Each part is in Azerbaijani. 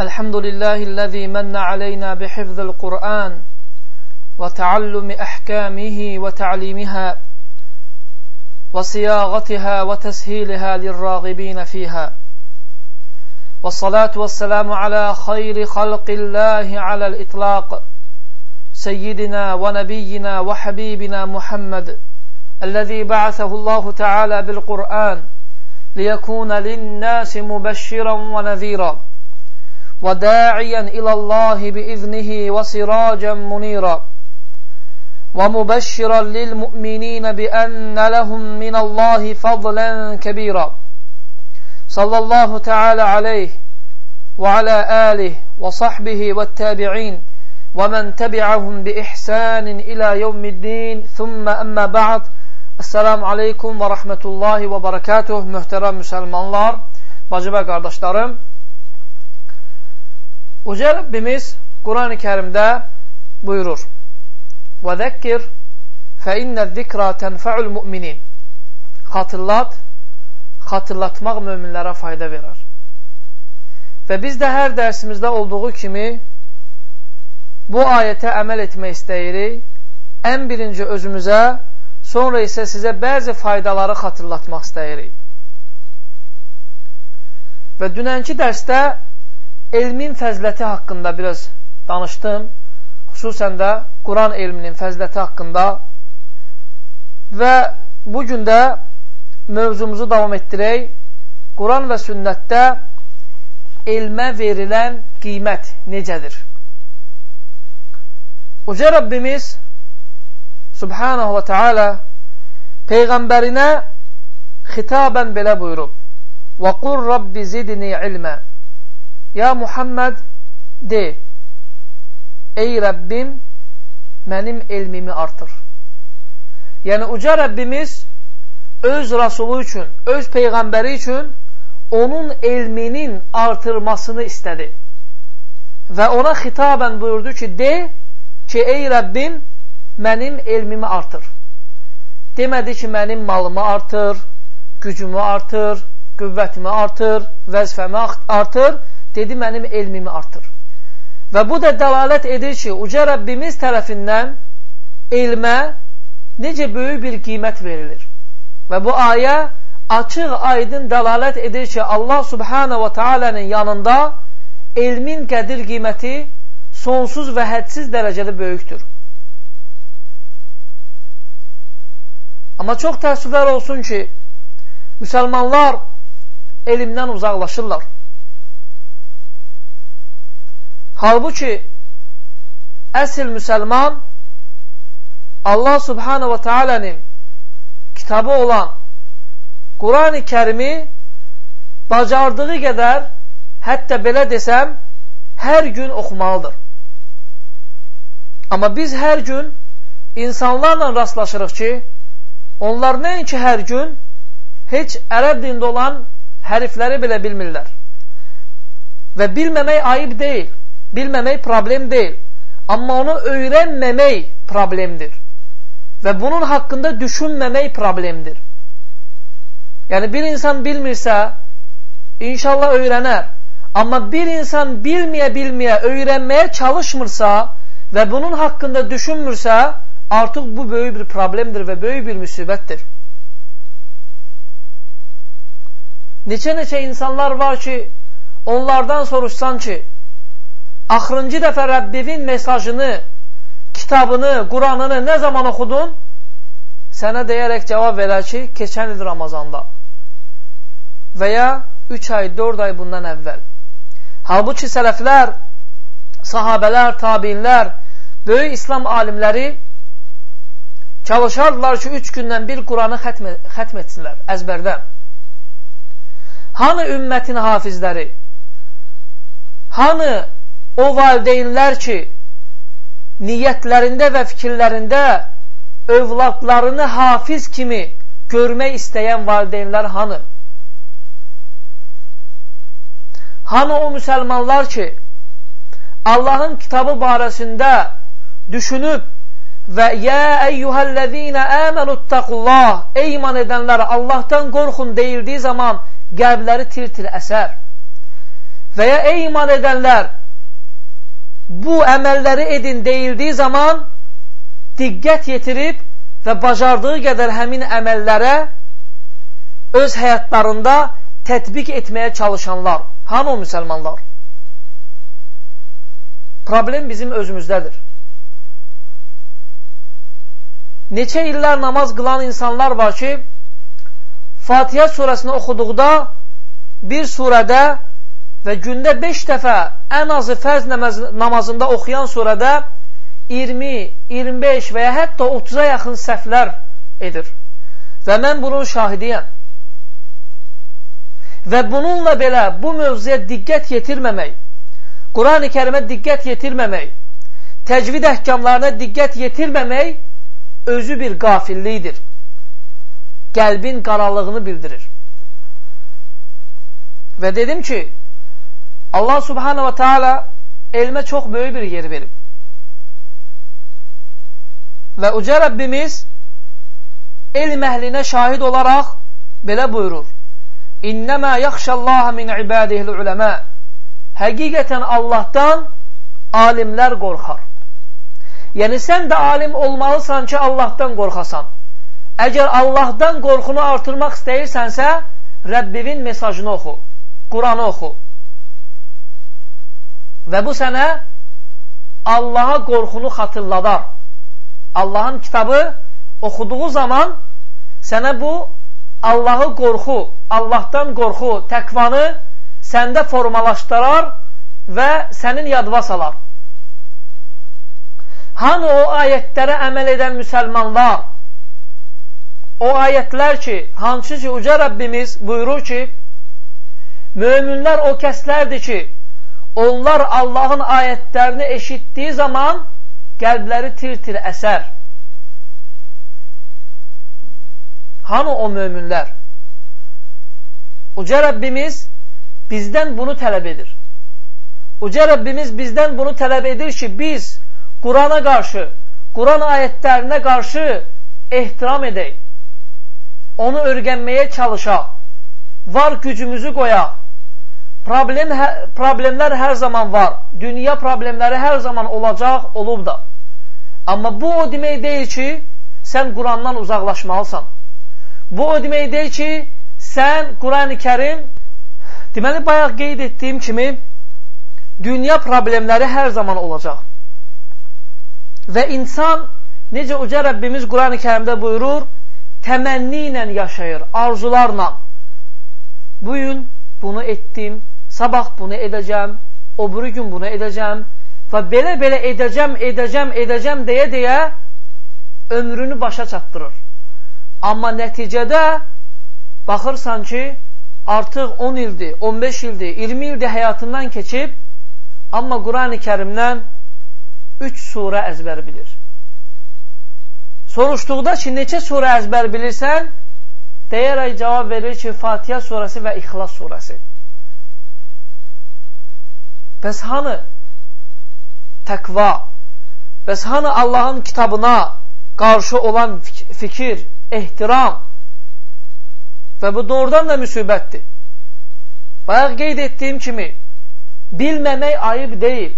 الحمد لله الذي من علينا بحفظ القرآن وتعلم أحكامه وتعليمها وصياغتها وتسهيلها للراغبين فيها. والصلاة والسلام على خير خلق الله على الإطلاق سيدنا ونبينا وحبيبنا محمد الذي بعثه الله تعالى بالقرآن ليكون للناس مبشرا ونذيرا. وداعيا إلى الله بإذنه وسراجا منيرا. ومبشرا للمؤمنين بأن لهم من الله فضلا كبيرا. صلى الله تعالى عليه وعلى آله وصحبه والتابعين ومن تبعهم بإحسان إلى يوم الدين. ثم أما بعد Əssalamu aleykum və rəhmətullahi və barakatuh, mühtərəm müsəlmanlar, bacı qardaşlarım. Uca Rəbbimiz Quran-ı kərimdə buyurur, Və zəkkir fə innə zikrə tənfəul müminin. Xatırlat, xatırlatmaq möminlərə fayda verər. Və biz də hər dərsimizdə olduğu kimi bu ayətə əməl etmək istəyirik. Ən birinci özümüzə Sonra isə sizə bəzi faydaları xatırlatmaq istəyirik. Və dünənki dərsdə elmin fəzləti haqqında biraz danışdım. Xüsusən də Quran elminin fəzləti haqqında və bugün də mövzumuzu davam etdirək. Quran və sünnətdə elmə verilən qiymət necədir? Uca Rəbbimiz Subhanahu və Teala Peyğəmbərinə xitabən belə buyurub. Və qur Rabbi zidni ilmə. Ya Muhammed de, ey Rəbbim, mənim elmimi artır. Yəni, uca Rəbbimiz öz Rasulü üçün, öz Peyğəmbəri üçün onun elminin artırmasını istədi. Və ona xitabən buyurdu ki, de ki, ey Rəbbim, mənim elmimi artır. Demədi ki, mənim malımı artır, gücümü artır, qüvvətimi artır, vəzifəmi artır, dedi, mənim elmimi artır. Və bu da dəlalət edir ki, uca Rəbbimiz tərəfindən elmə necə böyük bir qiymət verilir. Və bu ayə açıq, aydın dəlalət edir ki, Allah subhanə və tealənin yanında elmin qədir qiyməti sonsuz və hədsiz dərəcədə böyükdür. Amma çox təəssüflər olsun ki, müsəlmanlar elmdən uzaqlaşırlar. Halbuki, əsl müsəlman Allah subhanə və tealənin kitabı olan Quran-ı kərimi bacardığı qədər, hətta belə desəm, hər gün oxumalıdır. Amma biz hər gün insanlarla rastlaşırıq ki, Onlar nəinki hər gün heç ərəb dində olan hərfləri belə bilmirlər. Və bilməmək ayıb deyil, bilməmək problem deyil. Amma onu öyrənməmək problemdir. Və bunun haqqında düşünməmək problemdir. Yəni, bir insan bilmirsə, inşallah öyrənər. Amma bir insan bilməyə-bilməyə, öyrənməyə çalışmırsa və bunun haqqında düşünmürsə, artıq bu böyük bir problemdir və böyük bir müsibətdir. Neçə-neçə insanlar var ki, onlardan soruşsan ki, axırıncı dəfə Rəbbivin mesajını, kitabını, Quranını nə zaman oxudun? Sənə deyərək cavab verər ki, keçən il Ramazanda və ya 3 ay, 4 ay bundan əvvəl. Halbuki sələflər, sahabələr, tabinlər, böyük İslam alimləri Çalışardılar ki, üç gündən bir Quranı xətm, xətm etsinlər əzbərdən. Hanı ümmətin hafizləri? Hanı o valideynlər ki, niyyətlərində və fikirlərində övladlarını hafiz kimi görmək istəyən valideynlər hanı? Hanı o müsəlmanlar ki, Allahın kitabı barəsində düşünüb Və yə əyyuhəl-ləzīnə əmənuttaqullah Ey iman edənlər, Allahdan qorxun deyildiyi zaman qəlbləri tir-tir əsər. və ya ey iman edənlər, bu əməlləri edin deyildiyi zaman diqqət yetirib və bacardığı qədər həmin əməllərə öz həyatlarında tətbiq etməyə çalışanlar. Hanı o müsəlmanlar? Problem bizim özümüzdədir. Neçə illər namaz qılan insanlar var ki, Fatihə surəsini oxuduqda bir surədə və gündə 5 dəfə ən azı fərz namazında oxuyan surədə 20, 25 və ya hətta 30-a yaxın səhvlər edir. Və mən bunun şahidiyəm. Və bununla belə bu mövzuya diqqət yetirməmək, Quran-ı kərimə diqqət yetirməmək, təcvid əhkamlarına diqqət yetirməmək özü bir qafillikdir. Qəlbin qaralığını bildirir. Və dedim ki, Allah subhanə və teala elmə çox böyük bir yer verib. Və uca Rəbbimiz elm əhlinə şahid olaraq belə buyurur. İnnəmə yaxşəllaha min ibadihil uləmə Həqiqətən Allahdan alimlər qorxar. Yəni, sən də alim olmalısan ki, Allahdan qorxasan. Əgər Allahdan qorxunu artırmaq istəyirsənsə, Rəbbivin mesajını oxu, Quranı oxu. Və bu sənə Allaha qorxunu xatırladar. Allahın kitabı oxuduğu zaman sənə bu Allahı qorxu, Allahdan qorxu, təqvanı səndə formalaşdırar və sənin yadva salar. Hanı o ayətlərə əməl edən müsəlmanlar? O ayətlər ki, hansı ki, uca Rəbbimiz buyurur ki, möminlər o kəslərdir ki, onlar Allahın ayətlərini eşitdiyi zaman qəlbləri tir-tir əsər. Hanı o möminlər? Uca Rəbbimiz bizdən bunu tələb edir. Uca Rəbbimiz bizdən bunu tələb edir ki, biz Qurana qarşı, Quran ayətlərinə qarşı ehtiram edək. Onu örgənməyə çalışaq. Var gücümüzü qoyaq. Problem, hə, problemlər hər zaman var. Dünya problemləri hər zaman olacaq, olub da. Amma bu o demək deyil ki, sən Qurandan uzaqlaşmalısan. Bu o demək deyil ki, sən Quran-ı kərim, deməli, bayaq qeyd etdiyim kimi, dünya problemləri hər zaman olacaq. Və insan, necə uca Rəbbimiz Quran-ı kərimdə buyurur, təmənni ilə yaşayır, arzularla. Bu gün bunu etdim, sabah bunu edəcəm, o buru gün bunu edəcəm və belə-belə edəcəm, edəcəm, edəcəm deyə-deyə ömrünü başa çatdırır. Amma nəticədə baxırsan ki, artıq 10 ildir, 15 ildir, 20 ildir həyatından keçib, amma Quran-ı kərimdən üç surə əzbər bilir. Soruşduqda ki, neçə surə əzbər bilirsən? Deyərək cavab verir ki, Fatihə surəsi və İxlas surəsi. Bəs hanı təqva? Bəs hanı Allahın kitabına qarşı olan fikir, ehtiram? Və bu doğrudan da müsibətdir. Bayaq qeyd etdiyim kimi, bilməmək ayıb deyil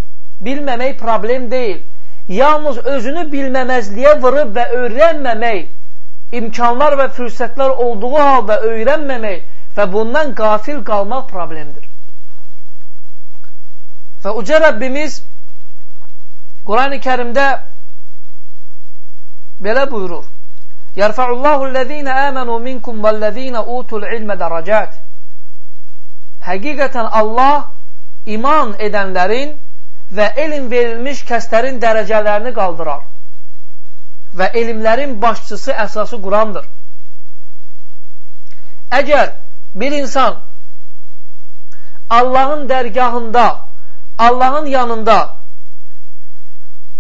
bilməmək problem deyil. Yalnız özünü bilməməzliyə vırıb və öyrənməmək imkanlar və fürsətlər olduğu halda öyrənməmək və bundan qafil qalmaq problemdir. Və uca Rəbbimiz Quran-ı kərimdə belə buyurur. Yərfa'ullahu ləzīnə əmənu minkum vəlləzīnə utul ilmə dərəcət. Həqiqətən Allah iman edənlərin və elm verilmiş kəslərin dərəcələrini qaldırar və elmlərin başçısı əsası Qurandır. Əgər bir insan Allahın dərgahında, Allahın yanında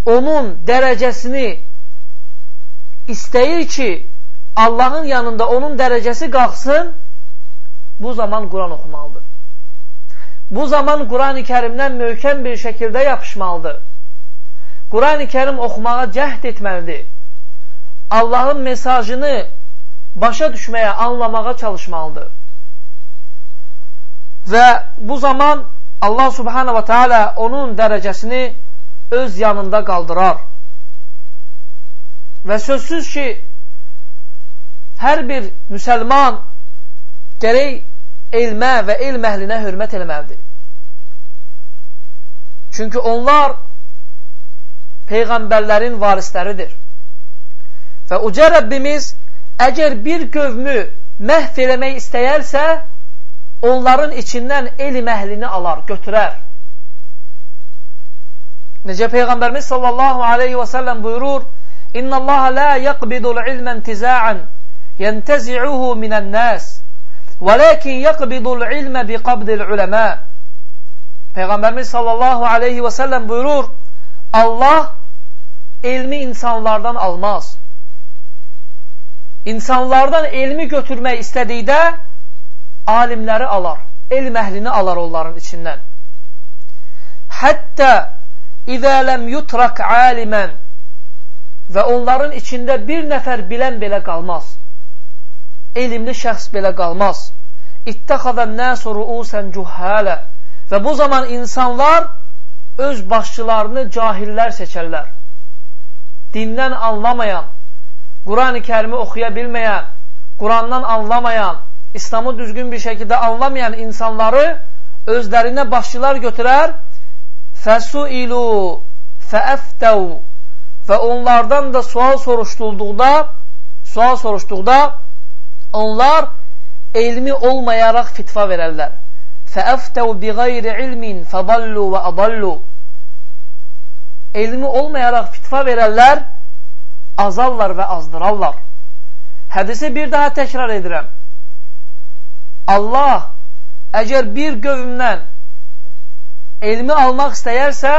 onun dərəcəsini istəyir ki, Allahın yanında onun dərəcəsi qalxsın, bu zaman Quran oxumalıdır bu zaman Quran-ı kərimdən möhkəm bir şəkildə yapışmalıdır. Quran-ı kərim oxumağa cəhd etməlidir. Allahın mesajını başa düşməyə, anlamağa çalışmalıdır. Və bu zaman Allah subhanahu wa ta'ala onun dərəcəsini öz yanında qaldırar. Və sözsüz ki, hər bir müsəlman gərək elmə və elm əhlinə hörmət eləməlidir. Çünki onlar Peyğəmbərlərin varisləridir. Və uca Rəbbimiz əgər bir qövmü məhv eləmək istəyərsə, onların içindən elm əhlini alar, götürər. Necə Peyğəmbərimiz sallallahu aleyhi və səlləm buyurur, İnna Allah la yaqbidul ilmə intiza'an yentezi'uhu minən nəs və lakin yaqbidul ilmə biqabdil uləmə Peyğəmbərimiz sallallahu aleyhi və səlləm buyurur, Allah elmi insanlardan almaz. İnsanlardan elmi götürmək istədikdə alimləri alar, elm əhlini alar onların içindən. Hətta İzə ləm yutrak alimən və onların içində bir nəfər bilən belə qalmaz. Elmli şəxs belə qalmaz. İttəxadən nəsu ruusən cuhələ və bu zaman insanlar öz başçılarını cahillər seçərlər. Dindən anlamayan, Quran-ı kərimi oxuya bilməyən, Qurandan anlamayan, İslamı düzgün bir şəkildə anlamayan insanları özlərinə başçılar götürər fəsuilu fəəftəv və onlardan da sual soruşdulduqda sual soruşduqda onlar elmi olmayaraq fitva verərlər. Qeyri ilmin fədallu və adallu Elmi olmayaraq fitva verərlər, azarlar və azdırarlar. Hədisi bir daha təkrar edirəm. Allah əgər bir qövmdən elmi almaq istəyərsə,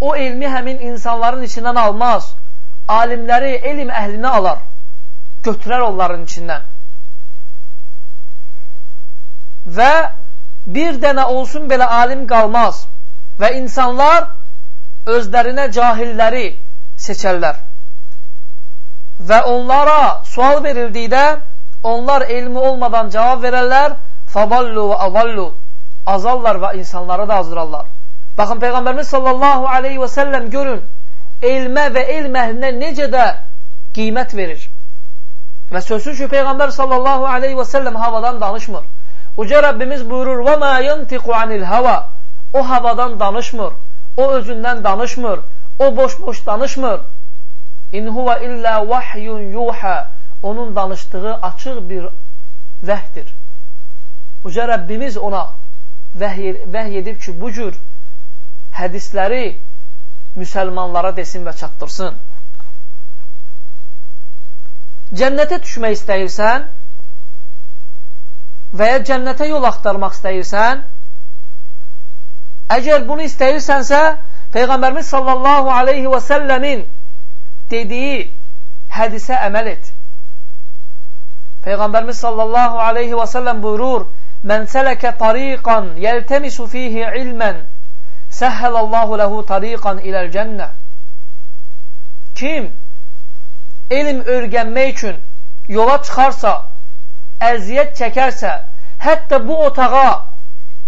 o elmi həmin insanların içindən almaz. Alimləri, elm əhlinə alar, götürər onların içindən. Və bir dənə olsun belə alim qalmaz və insanlar özlərinə cahilləri seçərlər. Və onlara sual verildikdə onlar elmi olmadan cavab verərlər, faballu və avallu azarlar və insanları da azdırarlar. Baxın, Peyğəmbərimiz sallallahu aleyhi və səlləm görün, elmə və elm əhlinə necə də qiymət verir. Və sözsüz ki, Peyğəmbər sallallahu aleyhi və səlləm havadan danışmır. Uca Rəbbimiz buyurur, وَمَا يَنْتِقُ عَنِ الْهَوَى O havadan danışmır, o özündən danışmır, o boş-boş danışmır. İn huwa illə vahyun yuhə Onun danışdığı açıq bir vəhdir. Uca Rəbbimiz ona vəhy, edib ki, bu cür hədisləri müsəlmanlara desin və çatdırsın. Cənnətə düşmək istəyirsən və ya cənnətə yol axtarmaq istəyirsən, əgər bunu istəyirsənsə, Peyğəmbərimiz sallallahu aleyhi və səlləmin dediyi hədisə əməl et. Peyğəmbərimiz sallallahu aleyhi və səlləm buyurur, Mən sələke tariqan yəltəmisu fihi ilmən səhhəlallahu ləhu tariqan iləl cənnə Kim elm örgənmək üçün yola çıxarsa, əziyyət çəkərsə, hətta bu otağa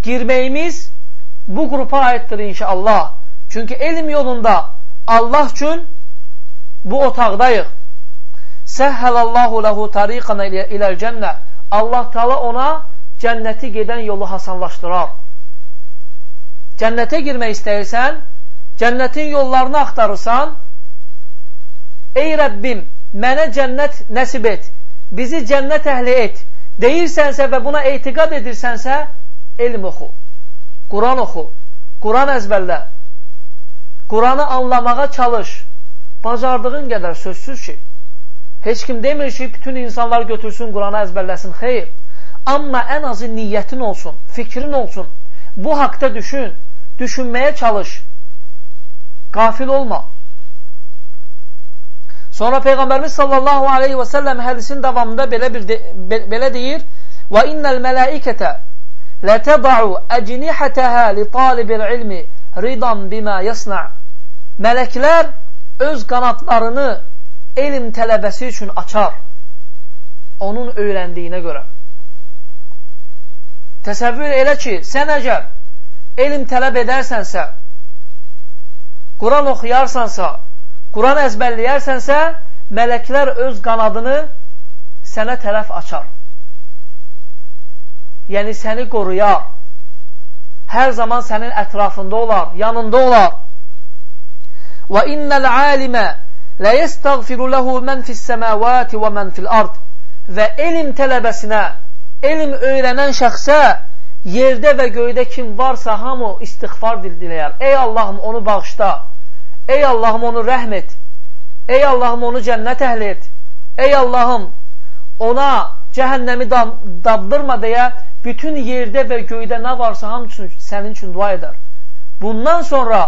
girməyimiz bu qrupa aiddir inşallah. Çünki elm yolunda Allah üçün bu otaqdayıq. Səhhəlallahu ləhu tariqan iləl cənnə Allah Taala ona cənnəti gedən yolu hasanlaşdırar. Cənnətə girmək istəyirsən, cənnətin yollarını axtarırsan, ey Rəbbim, mənə cənnət nəsib et, bizi cənnət əhli et, deyirsənsə və buna etiqad edirsənsə, elm oxu, Quran oxu, Quran əzbərlə, Quranı anlamağa çalış, bacardığın qədər sözsüz ki, heç kim demir ki, bütün insanlar götürsün, Quranı əzbərləsin, xeyr, Amma ən azı niyyətin olsun, fikrin olsun. Bu haqda düşün, düşünməyə çalış. Qafil olma. Sonra Peyğəmbərimiz sallallahu aleyhi və səlləm hədisin davamında belə, bir de, be, belə deyir mələikətə lətəba'u əcnihətəhə li talibil ilmi ridan bimə yasna' Mələklər öz qanatlarını elm tələbəsi üçün açar onun öyrəndiyinə görə. Təsəvvür elə ki, sən əgər elm tələb edərsənsə, Quran oxuyarsansa, Quran əzbərləyərsənsə, mələklər öz qanadını sənə tərəf açar. Yəni, səni qoruyar. Hər zaman sənin ətrafında olar, yanında olar. Və innəl alimə lə yəstəğfiru ləhu mən fis-səməvati və mən fil-ard. Və elm tələbəsinə, elm öyrənən şəxsə yerdə və göydə kim varsa hamı istighfar diləyər. Ey Allahım onu bağışla. Ey Allahım onu rəhm et. Ey Allahım onu cənnət əhl et. Ey Allahım ona cəhənnəmi daddırma deyə bütün yerdə və göydə nə varsa hamı üçün, sənin üçün dua edər. Bundan sonra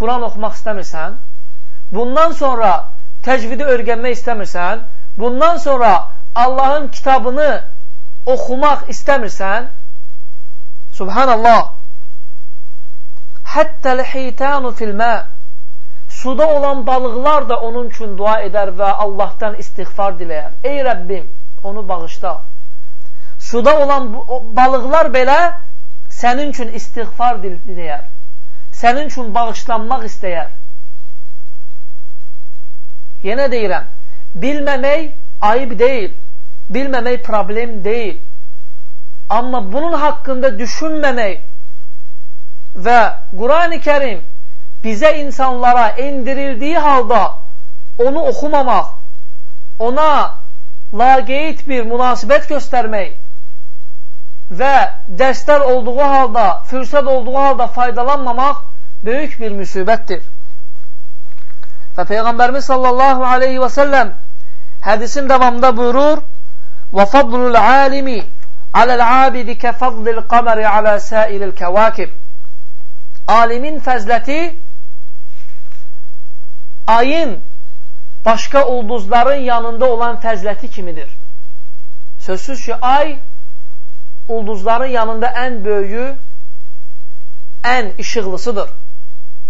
Quran oxumaq istəmirsən, bundan sonra təcvidi örgənmək istəmirsən, bundan sonra Allahın kitabını oxumaq istəmirsən, Subhanallah, həttəl heytanu filmə, suda olan balıqlar da onun üçün dua edər və Allahdan istighfar diləyər. Ey Rəbbim, onu bağışla. Suda olan balıqlar belə sənin üçün istighfar diləyər. Sənin üçün bağışlanmaq istəyər. Yenə deyirəm, bilməmək ayıb deyil, bilməmək problem deyil. Amma bunun haqqında düşünməmək və Qurani Kərim bizə insanlara indirildiyi halda onu oxumamaq, ona laqeyd bir münasibət göstərmək və dərslər olduğu halda, fürsət olduğu halda faydalanmamaq böyük bir müsibətdir. Və Peyğəmbərimiz sallallahu aleyhi və səlləm hədisin davamında buyurur وَفَضْلُ الْعَالِمِ عَلَى الْعَابِدِ كَفَضْلِ الْقَمَرِ عَلَى سَائِلِ الْكَوَاكِبِ Alimin fəzləti ayın başqa ulduzların yanında olan fəzləti kimidir. Sözsüz ki, ay ulduzların yanında ən böyüyü, ən işıqlısıdır.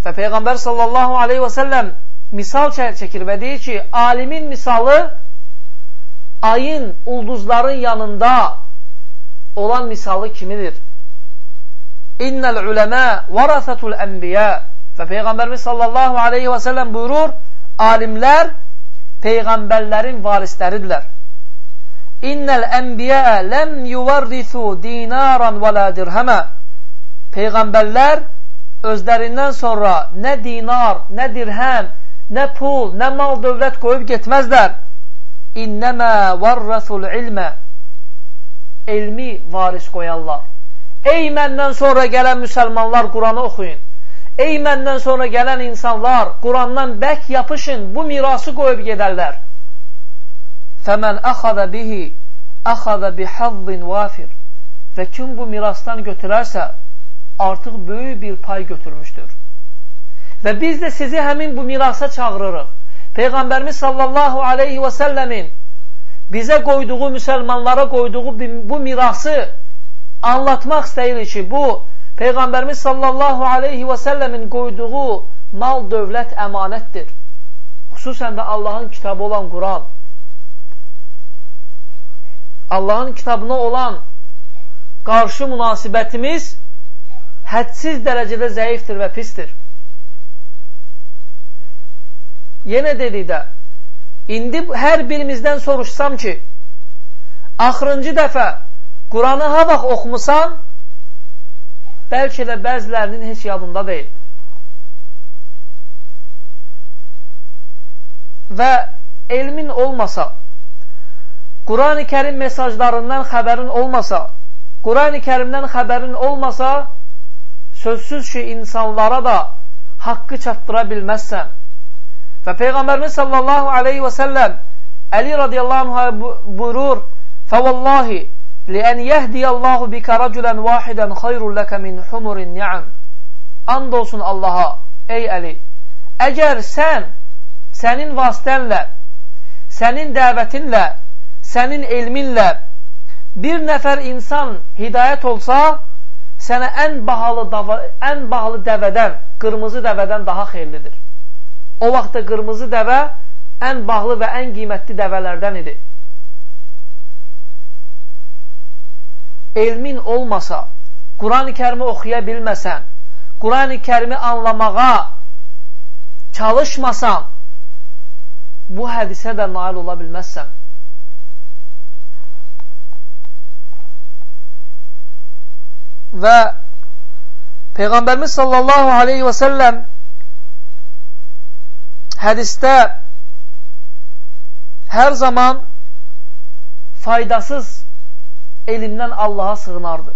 Və Peyğəmbər sallallahu aleyhi və səlləm misal çəkir və deyir ki, alimin misalı ayın ulduzların yanında olan misalı kimidir? İnnəl uləmə varasətul ənbiyə və Peyğəmbərimiz sallallahu aleyhi və səlləm buyurur, alimlər peyğəmbərlərin varisləridirlər. İnnəl ənbiyə ləm yuvarrisu dinaran və la dirhəmə Peyğəmbərlər özlərindən sonra nə dinar, nə dirhəm, nə pul, nə mal dövlət qoyub getməzlər. İnnəmə varrasul ilmə Elmi varis qoyarlar. Ey məndən sonra gələn müsəlmanlar Quranı oxuyun. Ey məndən sonra gələn insanlar, Qurandan bək yapışın, bu mirası qoyub gedərlər. Fəmən əxadə bihi, əxadə bihazzin vafir. Və kim bu mirasdan götürərsə, artıq böyük bir pay götürmüşdür. Və biz də sizi həmin bu mirasa çağırırıq. Peyğəmbərimiz sallallahu aleyhi və səlləmin bizə qoyduğu, müsəlmanlara qoyduğu bu mirası anlatmaq istəyirik ki, bu Peyğəmbərimiz sallallahu aleyhi və səlləmin qoyduğu mal dövlət əmanətdir. Xüsusən də Allahın kitabı olan Quran. Allahın kitabına olan qarşı münasibətimiz hədsiz dərəcədə zəifdir və pistir. Yenə dedikdə, indi hər birimizdən soruşsam ki, axırıncı dəfə Quranı ha vaxt oxumusan, bəlkə də bəzilərinin heç yadında deyil. Və elmin olmasa, Quran-ı Kərim mesajlarından xəbərin olmasa, Quran-ı Kərimdən xəbərin olmasa, sözsüz ki, insanlara da haqqı çatdıra bilməzsən. Və Peyğəmbərimiz sallallahu aleyhi və səlləm Əli radiyallahu anhə buyurur Fəvallahi liən yəhdiyallahu bikə rəculən vahidən xayrun ləkə min humurin ni'am And olsun Allaha, ey Əli Əgər sən, sənin vasitənlə, sənin dəvətinlə, sənin elminlə bir nəfər insan hidayət olsa, sənə ən bahalı, ən bahalı dəvədən, qırmızı dəvədən daha xeyirlidir. O vaxtda qırmızı dəvə ən bağlı və ən qiymətli dəvələrdən idi. elmin olmasa, Quran-ı kərimi oxuya bilməsən, Qurani kərimi anlamağa çalışmasan, bu hədisə də nail ola bilməzsən. Və Peyğəmbərimiz sallallahu aleyhi və səlləm hədistə hər zaman faydasız elmdən Allaha sığınardı.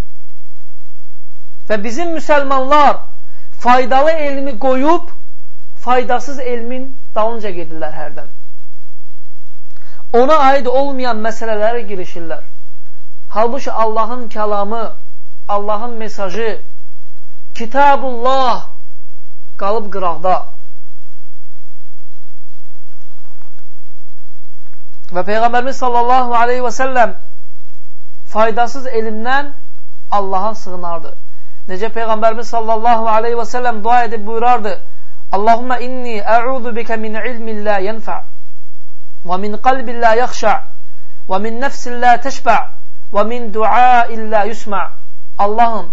Və bizim müsəlmanlar faydalı elmi qoyub, faydasız elmin dalınca gedirlər hərdən. Ona aid olmayan məsələlərə girişirlər. Halbuki Allahın kəlamı, Allahın mesajı, Kitabullah qalıb qıraqda. Və Peyğəmbərimiz sallallahu aleyhi və səlləm faydasız elmdən Allaha sığınardı. Necə Peyğəmbərimiz sallallahu aleyhi və səlləm dua edib buyurardı, Allahumma inni ə'udhu bikə min ilmin la yənfə və min qalbin la yaxşə və min nəfsin la təşbə və min duain la yusmə Allahım,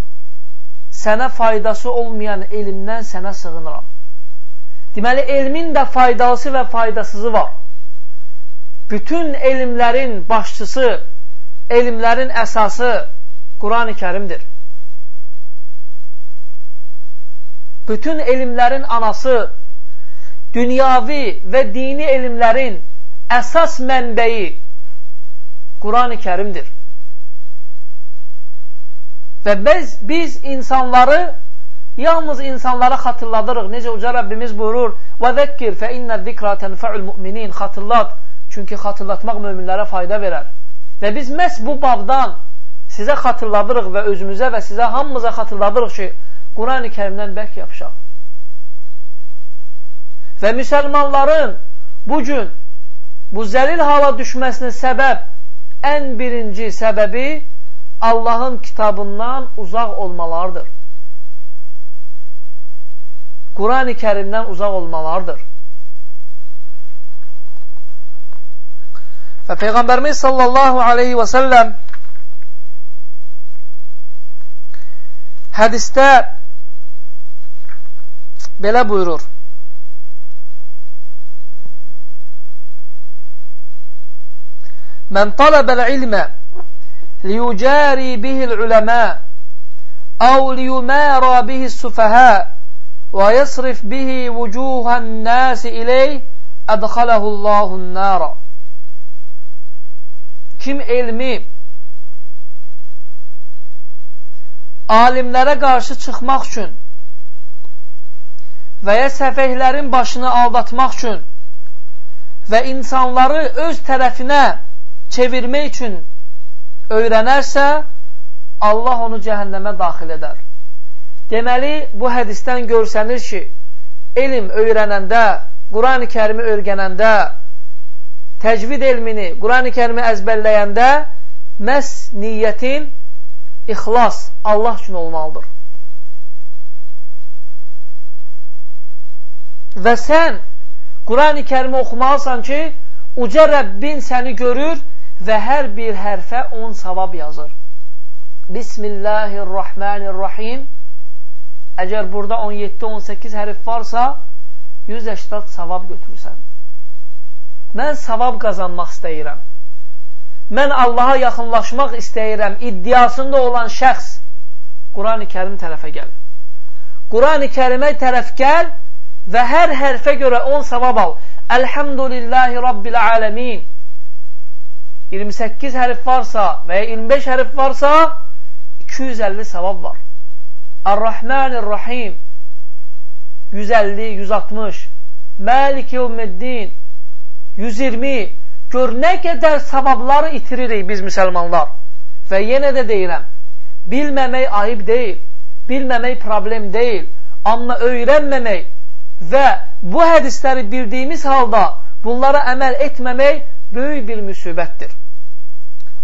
sənə faydası olmayan elmdən sənə sığınıram. Deməli, elmin də faydalısı və faydasızı var bütün elmlərin başçısı, elmlərin əsası Quran-ı kərimdir. Bütün elmlərin anası, dünyavi və dini elmlərin əsas mənbəyi Quran-ı kərimdir. Və biz, biz insanları yalnız insanlara xatırladırıq. Necə uca Rəbbimiz buyurur, وَذَكِّرْ فَإِنَّ الذِّكْرَى تَنْفَعُ الْمُؤْمِنِينَ Xatırlat, Çünki xatırlatmaq möminlərə fayda verər. Və biz məhz bu babdan sizə xatırladırıq və özümüzə və sizə hamımıza xatırladırıq ki, Quran-ı kərimdən bərk yapışaq. Və müsəlmanların bugün bu zəlil hala düşməsinin səbəb ən birinci səbəbi Allahın kitabından uzaq olmalardır. Quran-ı kərimdən uzaq olmalardır. Ve Peygamberimiz الله aleyhi ve sellem hadiste بلا buyurur. من طلب العلم ليجاري به العلماء أو ليمارى به السفهاء ويصرف به وجوه الناس إليه أدخله الله النار kim elmi alimlərə qarşı çıxmaq üçün və ya səfəhlərin başını aldatmaq üçün və insanları öz tərəfinə çevirmək üçün öyrənərsə, Allah onu cəhənnəmə daxil edər. Deməli, bu hədisdən görsənir ki, elm öyrənəndə, Quran-ı kərimi öyrənəndə, təcvid elmini, Quran-ı kərimi əzbərləyəndə məhz niyyətin ixlas Allah üçün olmalıdır. Və sən Quran-ı kərimi oxumalısan ki, uca Rəbbin səni görür və hər bir hərfə 10 savab yazır. Bismillahirrahmanirrahim Əgər burada 17-18 hərf varsa, 180 savab götürürsən. Mən savab qazanmaq istəyirəm. Mən Allaha yaxınlaşmaq istəyirəm iddiasında olan şəxs Quran-ı kərim tərəfə gəl. Quran-ı kərimə tərəf gəl və hər hərfə görə 10 savab al. Elhamdülillahi Rabbil aləmin. 28 hərf varsa və ya 25 hərf varsa 250 savab var. Ar-Rahmanir-Rahim 150, 160 Məlik yevmiddin 120 gör nə qədər savabları itiririk biz müsəlmanlar. Və yenə də deyirəm, bilməmək ayıb deyil, bilməmək problem deyil, amma öyrənməmək və bu hədisləri bildiyimiz halda bunlara əməl etməmək böyük bir müsibətdir.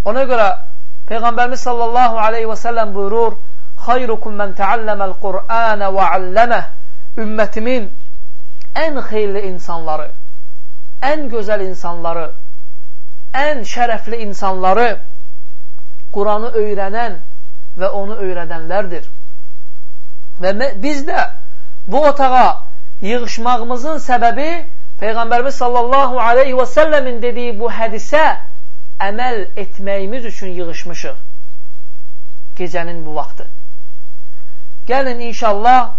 Ona görə Peyğəmbərimiz sallallahu aleyhi və səlləm buyurur, Xayrukum mən təalləməl Qur'anə və alləməh Ümmətimin ən xeyirli insanları ən gözəl insanları, ən şərəfli insanları Quranı öyrənən və onu öyrədənlərdir. Və biz də bu otağa yığışmağımızın səbəbi Peyğəmbərimiz sallallahu aleyhi və səlləmin dediyi bu hədisə əməl etməyimiz üçün yığışmışıq gecənin bu vaxtı. Gəlin inşallah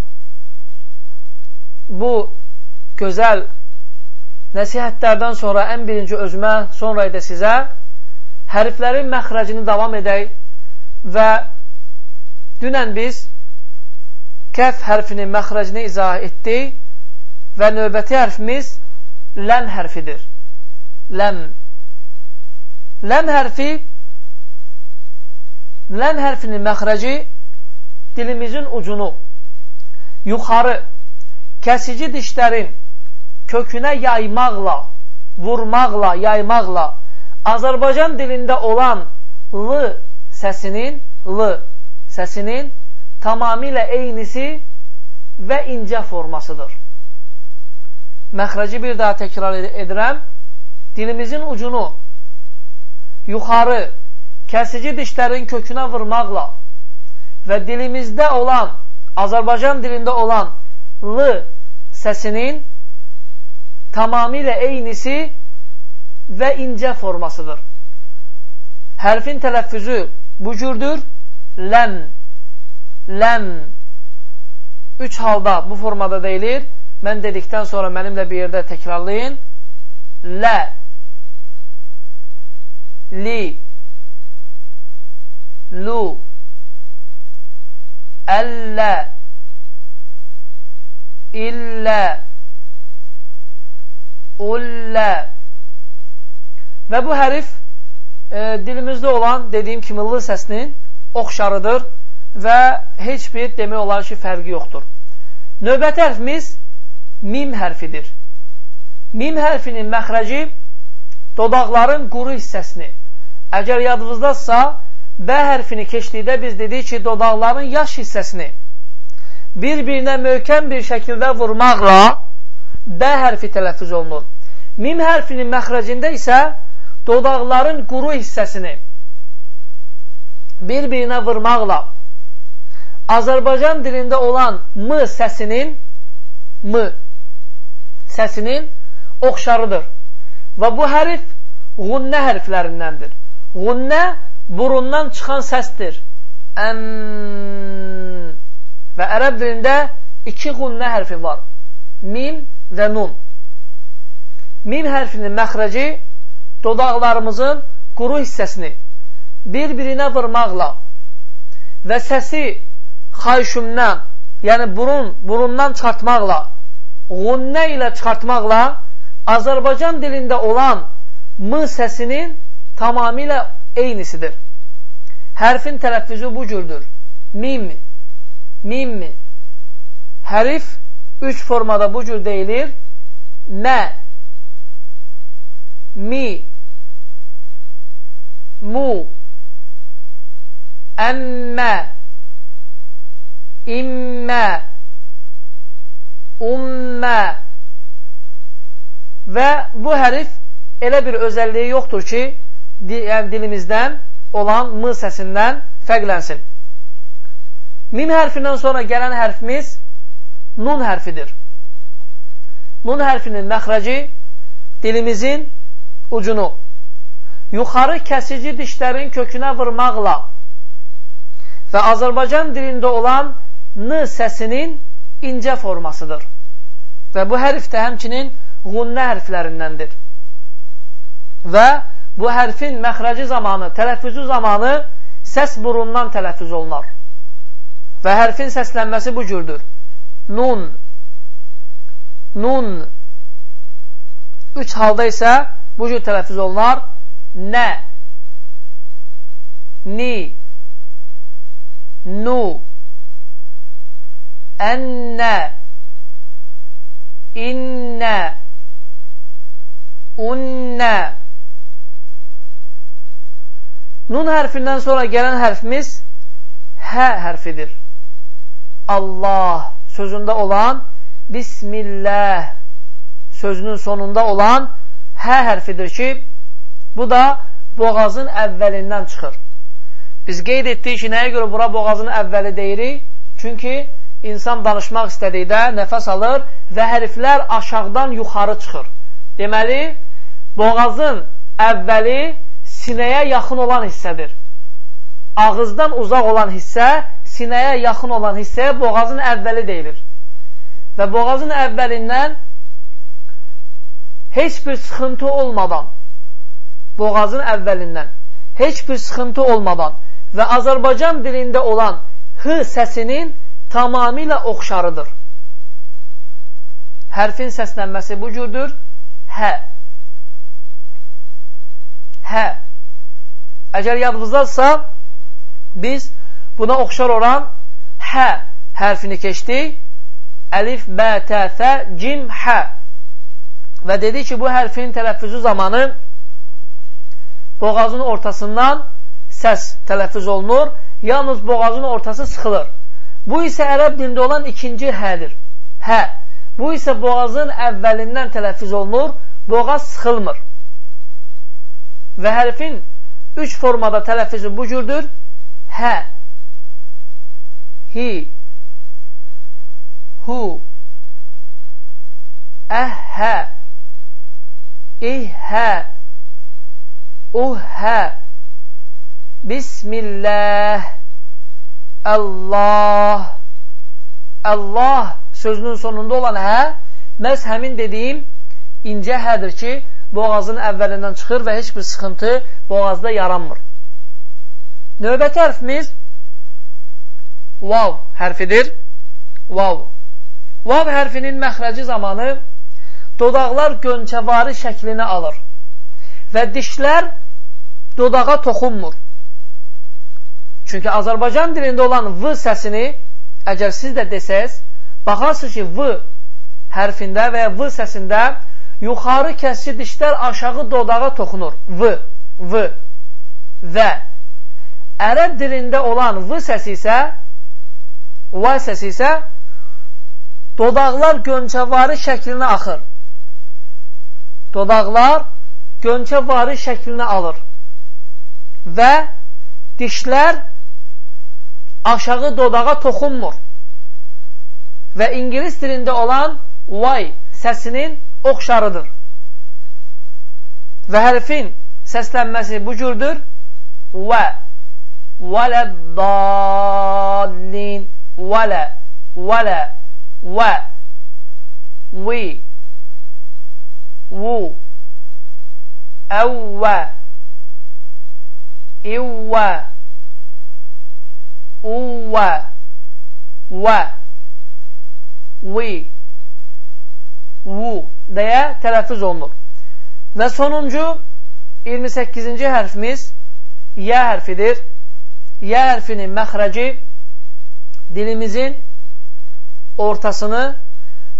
bu gözəl nəsihətlərdən sonra ən birinci özümə, sonra da sizə hərflərin məxrəcini davam edək və dünən biz kəf hərfinin məxrəcini izah etdik və növbəti hərfimiz ləm hərfidir. Ləm. Ləm hərfi ləm hərfinin məxrəci dilimizin ucunu yuxarı kəsici dişlərin kökünə yaymaqla, vurmaqla, yaymaqla Azərbaycan dilində olan l səsinin l səsinin tamamilə eynisi və incə formasıdır. Məxrəci bir daha təkrar edirəm. Dilimizin ucunu yuxarı kəsici dişlərin kökünə vurmaqla və dilimizdə olan, Azərbaycan dilində olan l səsinin tamamilə eynisi və incə formasıdır. Hərfin tələffüzü bu cürdür. Ləm, ləm. Üç halda bu formada deyilir. Mən dedikdən sonra mənimlə bir yerdə təkrarlayın. Lə, li, lu, əllə, illə, ullə və bu hərif e, dilimizdə olan dediyim kimi lı səsinin oxşarıdır və heç bir demək olar ki, fərqi yoxdur. Növbəti hərfimiz mim hərfidir. Mim hərfinin məxrəci dodaqların quru hissəsini. Əgər yadınızdadsa, bə hərfini keçdikdə biz dedik ki, dodaqların yaş hissəsini bir-birinə möhkəm bir şəkildə vurmaqla bə hərfi tələffüz olunur. Mim hərfinin məxrəcində isə dodaqların quru hissəsini bir-birinə vurmaqla Azərbaycan dilində olan m səsinin m səsinin oxşarıdır. Və bu hərfğunnə hərflərindəndir.Ğunnə burundan çıxan səsdir. Əm və ərəb dilində ikiğunnə hərfi var. Mim və nun. Mim hərfinin məxrəci dodaqlarımızın quru hissəsini bir-birinə vurmaqla və səsi xayşümdən, yəni burun, burundan çıxartmaqla,ğunnə ilə çıxartmaqla Azərbaycan dilində olan m səsinin tamamilə eynisidir. Hərfin tələffüzü bu cürdür. Mim, mim. Hərif üç formada bu cür deyilir. Mə, mi, mu, əmmə, immə, ummə və bu hərif elə bir özəlliyi yoxdur ki, yəni dilimizdən olan m səsindən fərqlənsin. Mim hərfindən sonra gələn hərfimiz nun hərfidir. Nun hərfinin məxrəci dilimizin ucunu yuxarı kəsici dişlərin kökünə vurmaqla və Azərbaycan dilində olan n səsinin incə formasıdır. Və bu hərf də həmçininğunnə hərflərindəndir. Və bu hərfin məxrəci zamanı, tələffüzü zamanı səs burundan tələffüz olunar. Və hərfin səslənməsi bu cürdür. Nun, nun. Üç halda isə bu cür tələffüz olunar. Nə, ni, nu, ənnə, innə, unnə. Nun hərfindən sonra gələn hərfimiz hə hərfidir. Allah sözündə olan Bismillah sözünün sonunda olan hə hərfidir ki, bu da boğazın əvvəlindən çıxır. Biz qeyd etdik ki, nəyə görə bura boğazın əvvəli deyirik? Çünki insan danışmaq istədikdə nəfəs alır və hərflər aşağıdan yuxarı çıxır. Deməli, boğazın əvvəli sinəyə yaxın olan hissədir. Ağızdan uzaq olan hissə, sinəyə yaxın olan hissəyə boğazın əvvəli deyilir. Və boğazın əvvəlindən heç bir sıxıntı olmadan, boğazın əvvəlindən heç bir sıxıntı olmadan və Azərbaycan dilində olan h səsinin tamamilə oxşarıdır. Hərfin səslənməsi bu cürdür. Hə. Hə. Əgər yadınızdadsa, biz buna oxşar olan hə hərfini keçdik. Əlif, bə, tə, fə, cim, hə. Və dedi ki, bu hərfin tələffüzü zamanı boğazın ortasından səs tələffüz olunur, yalnız boğazın ortası sıxılır. Bu isə ərəb dilində olan ikinci hədir. Hə. Bu isə boğazın əvvəlindən tələffüz olunur, boğaz sıxılmır. Və hərfin üç formada tələffüzü bu cürdür. Hə, hi, hu, əhhə, ihhə, uhhə, Bismillah, Allah, Allah sözünün sonunda olan hə, məhz həmin dediyim incə hədir ki, boğazın əvvəlindən çıxır və heç bir sıxıntı boğazda yaranmır. Növbəti hərfimiz vav hərfidir. Vav. Vav hərfinin məxrəci zamanı dodaqlar gönçəvari şəklini alır və dişlər dodağa toxunmur. Çünki Azərbaycan dilində olan V səsini əgər siz də desəz, baxarsınız ki, V hərfində və ya V səsində yuxarı kəsici dişlər aşağı dodağa toxunur. V, V, və ərəb dilində olan V səsi isə V səsi isə dodaqlar gönçəvari şəklinə axır. Dodaqlar gönçəvari şəklinə alır və dişlər aşağı dodağa toxunmur. Və ingilis dilində olan y səsinin oxşarıdır. Və hərfin səslənməsi bu cürdür. Və vələddallin vələ vələ və vi vu əvvə İvvə Uvvə Və Vi Vu deyə tələffüz olunur. Və sonuncu 28-ci hərfimiz Yə hərfidir. Yə hərfinin məxrəci dilimizin ortasını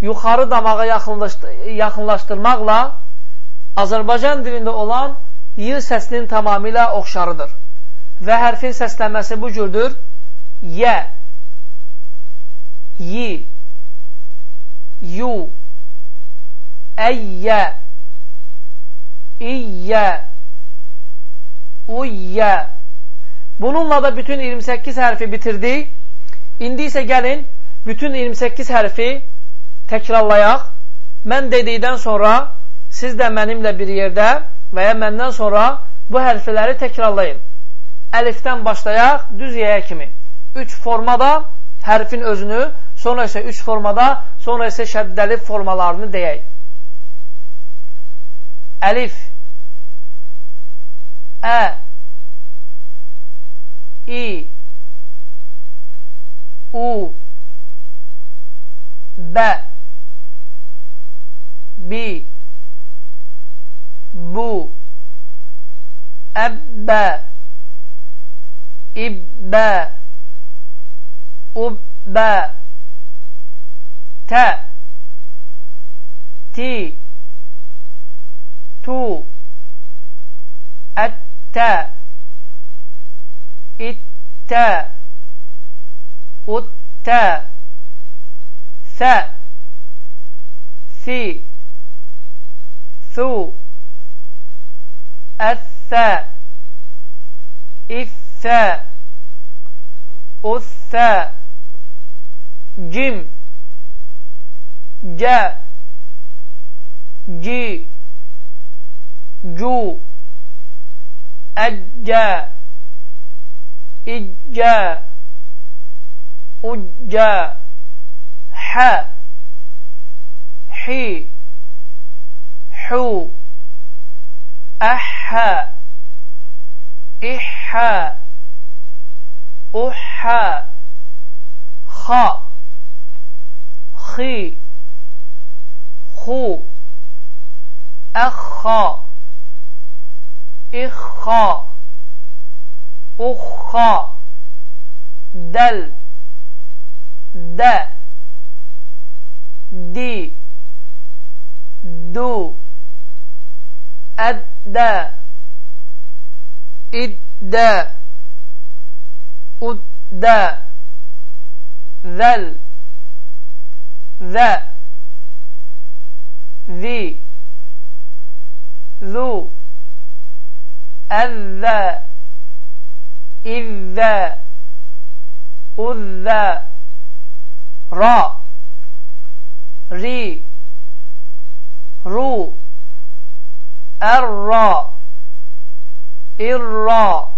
yuxarı damağa yaxınlaşdırmaqla Azərbaycan dilində olan y səsinin tamamilə oxşarıdır. Və hərfin səslənməsi bu cürdür. Yə, yi, yu, əyyə, iyyə, uyyə. Bununla da bütün 28 hərfi bitirdik. İndi isə gəlin, bütün 28 hərfi təkrarlayaq. Mən dedikdən sonra siz də mənimlə bir yerdə və ya məndən sonra bu hərfləri təkrarlayın. Əlifdən başlayaq, düz yeyə kimi. Üç formada hərfin özünü, sonra isə üç formada, sonra isə şəddəli formalarını deyək. Əlif, Ə, İ, U B B Bu أبا إبا أبا ت تي تو أتى إتى uttə sə si su الثاء الثاء الثاء جيم جاء جي جو أجا إجا أجا ح حي حو أحا إحا أحا خا خي خو أخا إخا أخا دل. د دي دو أدى إدى أدى ذل ذا ذي ذو أذى إذا أذى را ري رو الرا الرا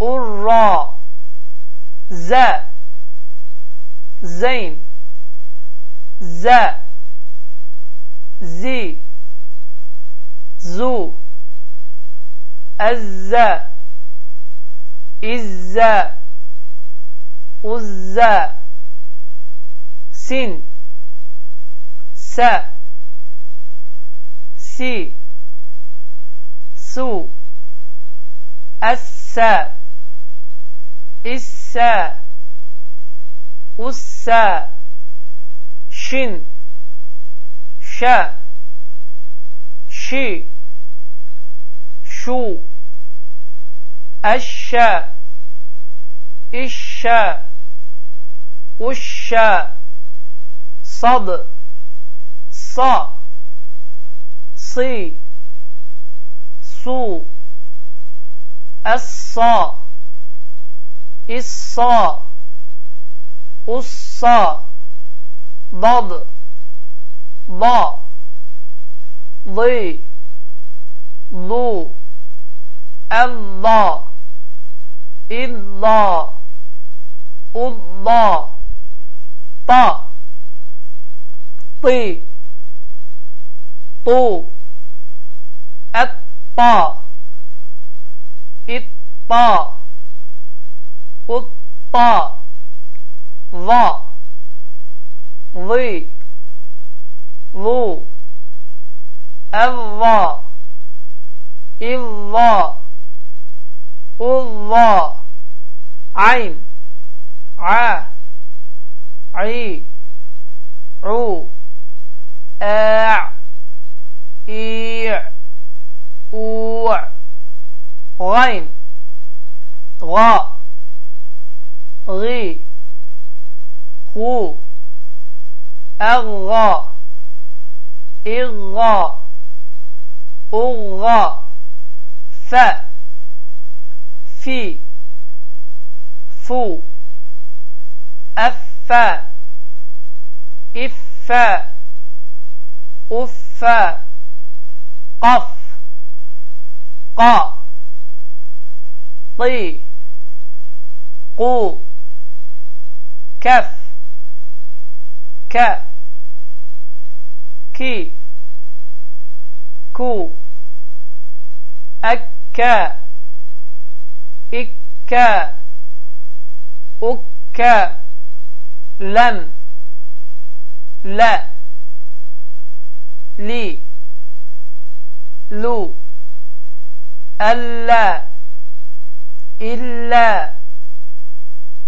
الرا ز زين ز زي زو أز إز أز. سن س. سي سو أس. إس. أس. شن. شا شي شو. الشا الشا والشا صد صا صي صو الصا الصا الصا ضد ضا ضي ضو الله إلا الله طا ti tu. Et pa it pa ut va. Vi. Vu evva ivva. Uvva. Ayn a. Ay آع إيع أوع غين غا غي خو أغى إغى أغى ف في فو أفا إفا أفا قف قا طي قو كف ك كي كو أكا إكا أكا لم لا لي لو ألا إلا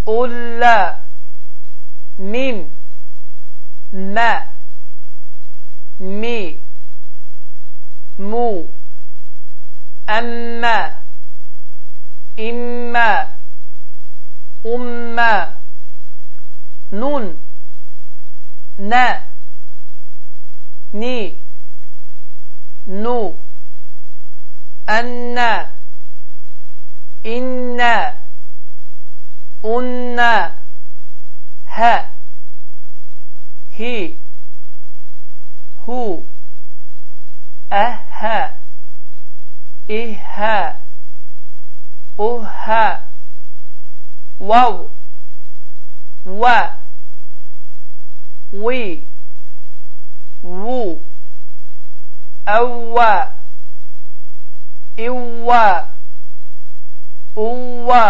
ألا من ما مي مو أما إما أما نون نا ني. نو. أن. إن. أن. ه. هي. هو. أه. إه. إه. أه. واو. و وي. وو. Əvvə İvvə Uvvə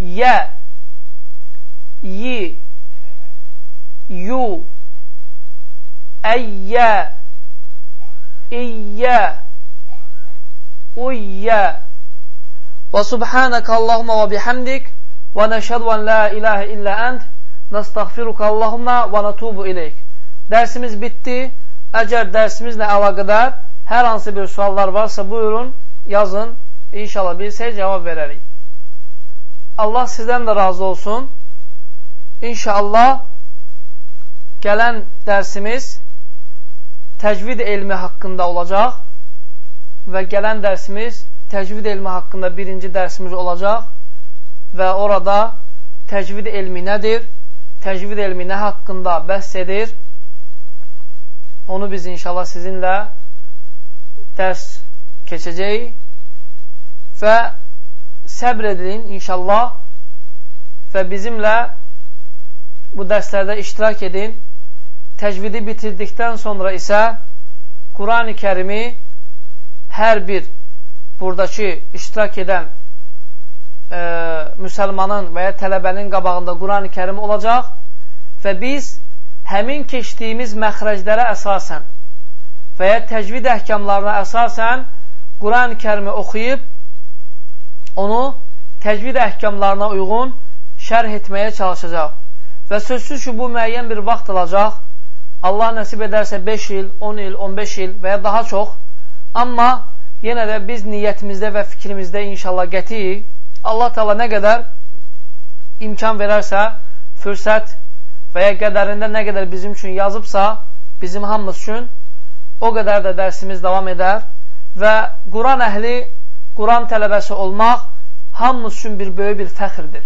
Yə Yi Yu Əyyə İyyə Uyyə Və subhanəkə Allahumma və bihamdik və nəşhədu ən la ilahə illə ənd nəstəğfiruka Allahumma və Əgər dərsimizlə əlaqədar Hər hansı bir suallar varsa buyurun, yazın. İnşallah bilsək cavab verərik. Allah sizdən də razı olsun. İnşallah gələn dərsimiz təcvid elmi haqqında olacaq və gələn dərsimiz təcvid elmi haqqında birinci dərsimiz olacaq və orada təcvid elmi nədir, təcvid elmi nə haqqında bəhs edir, onu biz inşallah sizinlə dərs keçəcək və səbr edin inşallah və bizimlə bu dərslərdə iştirak edin. Təcvidi bitirdikdən sonra isə Quran-ı kərimi hər bir buradakı iştirak edən e, müsəlmanın və ya tələbənin qabağında Quran-ı kərim olacaq və biz həmin keçdiyimiz məxrəclərə əsasən və ya təcvid əhkamlarına əsasən Quran-ı kərimi oxuyub onu təcvid əhkamlarına uyğun şərh etməyə çalışacaq. Və sözsüz ki, bu müəyyən bir vaxt alacaq. Allah nəsib edərsə 5 il, 10 il, 15 il və ya daha çox. Amma yenə də biz niyyətimizdə və fikrimizdə inşallah qətiyik. Allah təala nə qədər imkan verərsə, fürsət və ya qədərində nə qədər bizim üçün yazıbsa, bizim hamımız üçün o qədər də dərsimiz davam edər və Quran əhli, Quran tələbəsi olmaq hamımız üçün bir böyük bir fəxrdir.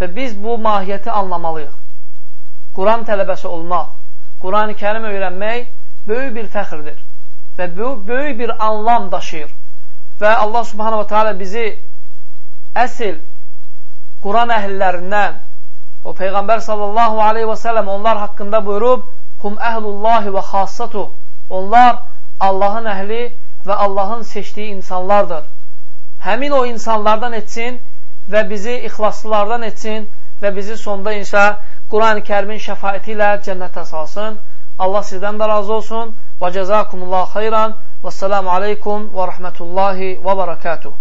Və biz bu mahiyyəti anlamalıyıq. Quran tələbəsi olmaq, Quran-ı kərim öyrənmək böyük bir fəxrdir və bu böyük bir anlam daşıyır. Və Allah subhanahu wa ta'ala bizi əsl Quran əhllərindən o Peyğəmbər sallallahu aleyhi və sələm onlar haqqında buyurub Hum əhlullahi və xassatuh Onlar Allahın əhli və Allahın seçdiyi insanlardır. Həmin o insanlardan etsin və bizi ixlaslılardan etsin və bizi sonda inşa Quran-ı kərimin şəfayəti ilə cənnətə salsın. Allah sizdən də razı olsun. Və cəzakumullah xeyran və selamu aleykum və rəhmətullahi və barakatuh.